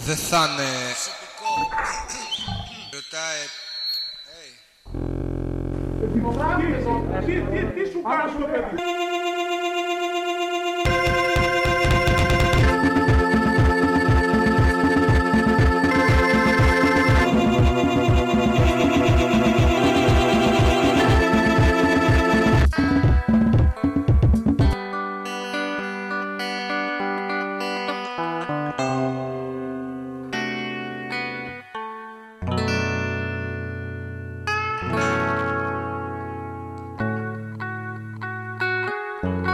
δεν θα είναι... Ρωτάει... Τι, τι, τι σου κάνει το παιδί. Bye.